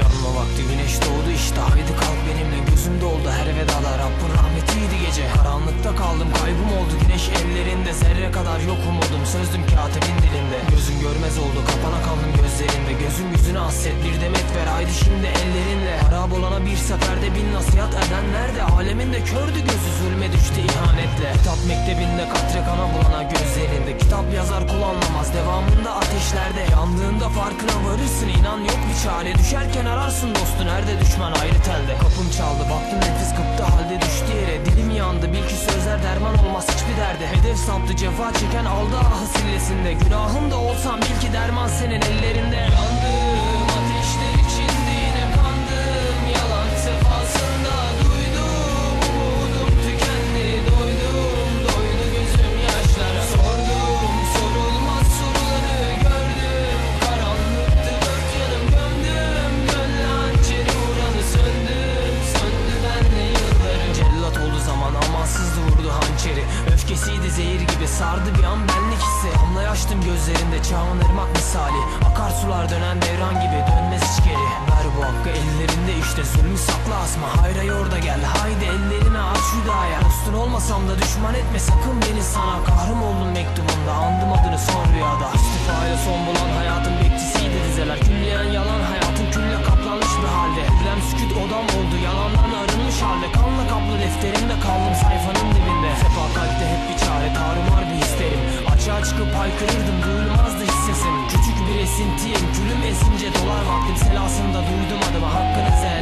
vakti güneş doğdu işte Haydi kalk benimle. Gözüm doldu her vedada Rabbin rahmetiydi gece. Karanlıkta kaldım kaybım oldu. Güneş ellerinde Zerre kadar yok umudum. Sözdüm katibin dilinde. Gözüm görmez oldu kapana kaldım gözlerinde Gözüm yüzüne hasret bir demet ver. Haydi şimdi ellerinle. Harap olana bir seferde bin nasihat eden nerede? Alemin de kördü gözü zulme düştü ihanetle. Kitap mektebinde katre kana bulana gözlerinde. Kitap yazar kul anlamaz devamında ateşlerde. Yandığında farkına varırsın inan yok bir çare. Düşerken ararsın dostu nerede düşman? Ayrı telde. Kapım çaldı baktım nefis kıptı halde düştü yere. Dilim yandı bil ki sözler derman olmaz hiçbir derde Hedef saptı cefa çeken aldı ahı sillesinde. Günahım da olsam bil ki derman senin ellerinde. Yandım gözlerinde çağın ırmak misali. Akarsular dönen devran gibi dönmez hiç geri Ver bu hakkı ellerinde işte zulmü sakla asma. Hayra orada gel haydi ellerini aç hüdaya. Dostun olmasam da düşman etme sakın beni sana. Kahrım oldum mektubunda andım adını son rüyada. İstifaya son bulan hayatın bekçisiydi dizeler. Külleyen yalan hayatın külle kaplanmış bir halde. Hürrem sükut odam oldu yalandan arınmış halde. Kanla kaplı defterimde kaldım çıkıp haykırırdım duyulmazdı hiç sesim Küçük bir esintiyim külüm esince dolar vaktim. Selasında duydum adımı hakkınızı helal